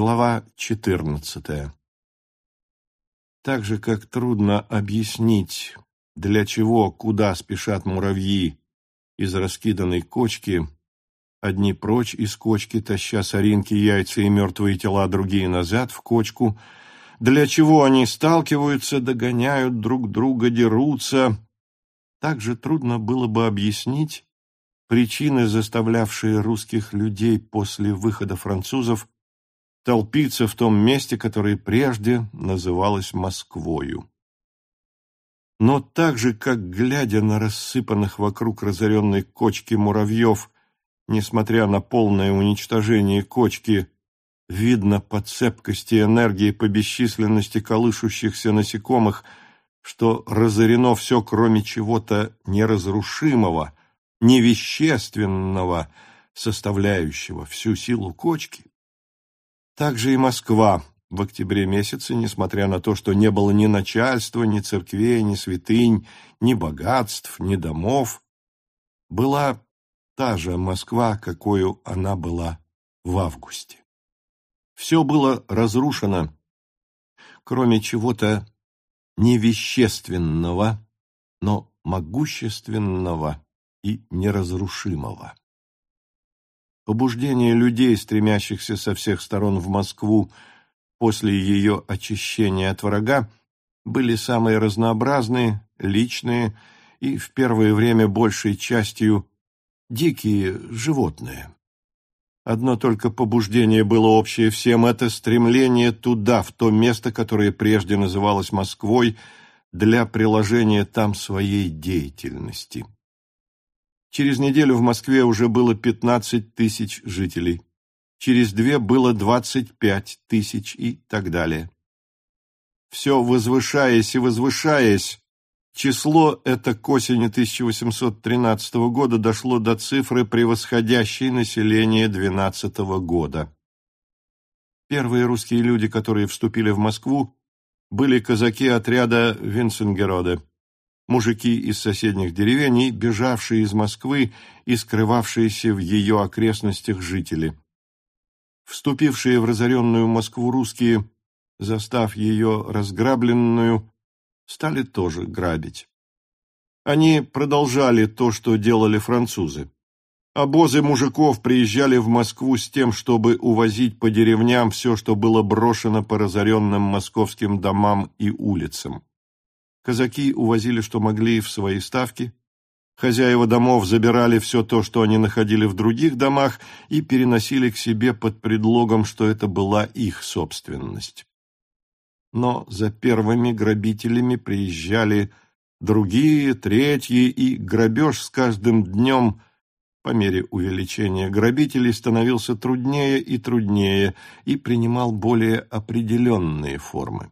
Глава 14. Так же, как трудно объяснить, для чего, куда спешат муравьи из раскиданной кочки, одни прочь из кочки, таща соринки, яйца и мертвые тела, другие назад в кочку, для чего они сталкиваются, догоняют друг друга, дерутся, так же трудно было бы объяснить причины, заставлявшие русских людей после выхода французов толпиться в том месте, которое прежде называлось Москвою. Но так же, как, глядя на рассыпанных вокруг разоренной кочки муравьев, несмотря на полное уничтожение кочки, видно по цепкости энергии, по бесчисленности колышущихся насекомых, что разорено все, кроме чего-то неразрушимого, невещественного, составляющего всю силу кочки, также и Москва в октябре месяце, несмотря на то, что не было ни начальства, ни церквей, ни святынь, ни богатств, ни домов, была та же Москва, какой она была в августе. Все было разрушено, кроме чего-то невещественного, но могущественного и неразрушимого. Побуждение людей, стремящихся со всех сторон в Москву после ее очищения от врага, были самые разнообразные, личные и в первое время большей частью дикие животные. Одно только побуждение было общее всем – это стремление туда, в то место, которое прежде называлось Москвой, для приложения там своей деятельности. Через неделю в Москве уже было 15 тысяч жителей. Через две было 25 тысяч и так далее. Все возвышаясь и возвышаясь, число это к осени 1813 года дошло до цифры, превосходящей население 12 года. Первые русские люди, которые вступили в Москву, были казаки отряда Винсенгерода мужики из соседних деревень бежавшие из Москвы и скрывавшиеся в ее окрестностях жители. Вступившие в разоренную Москву русские, застав ее разграбленную, стали тоже грабить. Они продолжали то, что делали французы. Обозы мужиков приезжали в Москву с тем, чтобы увозить по деревням все, что было брошено по разоренным московским домам и улицам. Казаки увозили, что могли, в свои ставки. Хозяева домов забирали все то, что они находили в других домах, и переносили к себе под предлогом, что это была их собственность. Но за первыми грабителями приезжали другие, третьи, и грабеж с каждым днем по мере увеличения грабителей становился труднее и труднее и принимал более определенные формы.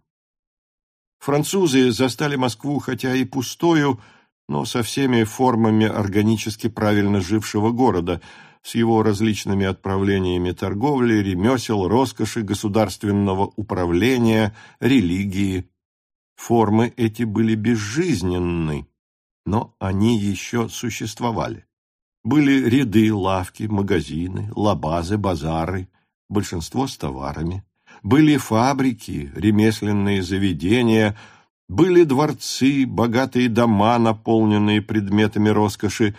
Французы застали Москву, хотя и пустою, но со всеми формами органически правильно жившего города, с его различными отправлениями торговли, ремесел, роскоши, государственного управления, религии. Формы эти были безжизненны, но они еще существовали. Были ряды, лавки, магазины, лабазы, базары, большинство с товарами были фабрики, ремесленные заведения, были дворцы, богатые дома, наполненные предметами роскоши,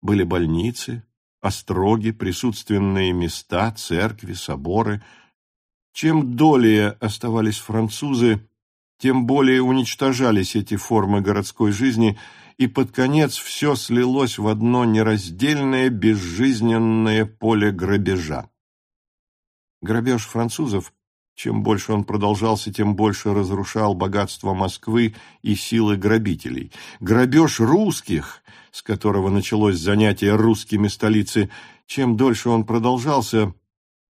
были больницы, остроги, присутственные места, церкви, соборы. Чем долее оставались французы, тем более уничтожались эти формы городской жизни, и под конец все слилось в одно нераздельное безжизненное поле грабежа. Грабеж французов чем больше он продолжался, тем больше разрушал богатство Москвы и силы грабителей. Грабеж русских, с которого началось занятие русскими столицы, чем дольше он продолжался,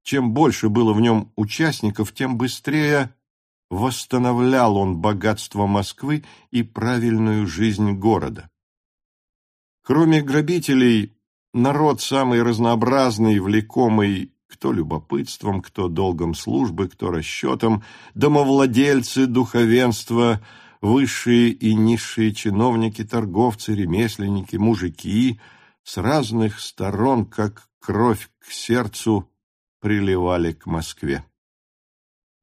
чем больше было в нем участников, тем быстрее восстановлял он богатство Москвы и правильную жизнь города. Кроме грабителей, народ самый разнообразный, влекомый кто любопытством, кто долгом службы, кто расчетом, домовладельцы, духовенство, высшие и низшие чиновники, торговцы, ремесленники, мужики с разных сторон, как кровь к сердцу, приливали к Москве.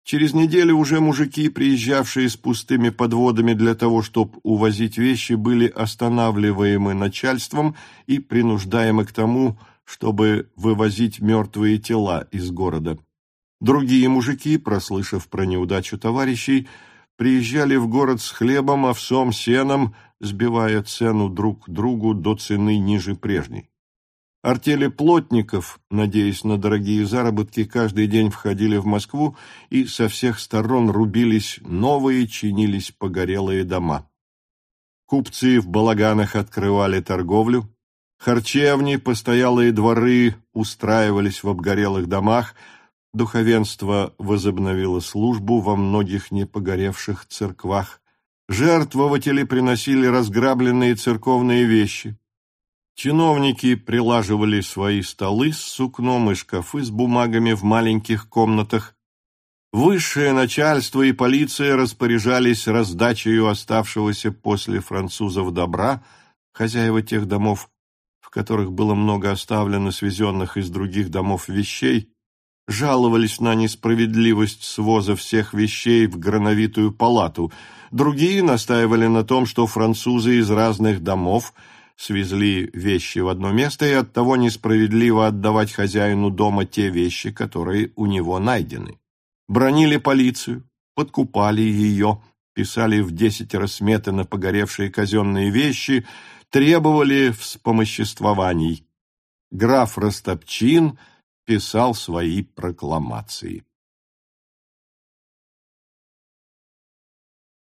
Через неделю уже мужики, приезжавшие с пустыми подводами для того, чтобы увозить вещи, были останавливаемы начальством и принуждаемы к тому, чтобы вывозить мертвые тела из города. Другие мужики, прослышав про неудачу товарищей, приезжали в город с хлебом, овсом, сеном, сбивая цену друг другу до цены ниже прежней. Артели плотников, надеясь на дорогие заработки, каждый день входили в Москву и со всех сторон рубились новые, чинились погорелые дома. Купцы в балаганах открывали торговлю, харчевни, постоялые дворы устраивались в обгорелых домах, духовенство возобновило службу во многих непогоревших церквах, жертвователи приносили разграбленные церковные вещи, Чиновники прилаживали свои столы с сукном и шкафы с бумагами в маленьких комнатах. Высшее начальство и полиция распоряжались раздачей оставшегося после французов добра, хозяева тех домов, которых было много оставлено свезенных из других домов вещей, жаловались на несправедливость своза всех вещей в грановитую палату. Другие настаивали на том, что французы из разных домов – свезли вещи в одно место и оттого несправедливо отдавать хозяину дома те вещи, которые у него найдены. Бронили полицию, подкупали ее, писали в десять сметы на погоревшие казенные вещи, требовали вспомоществований. Граф Растопчин писал свои прокламации.